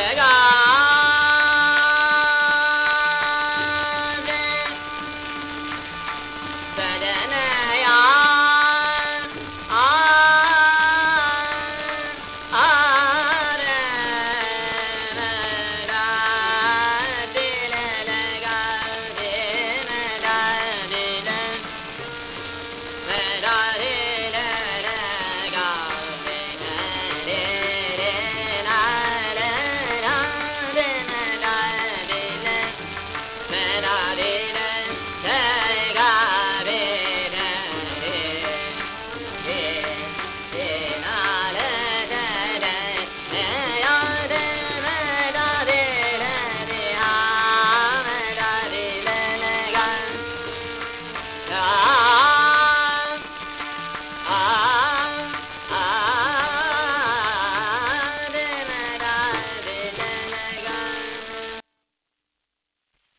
i got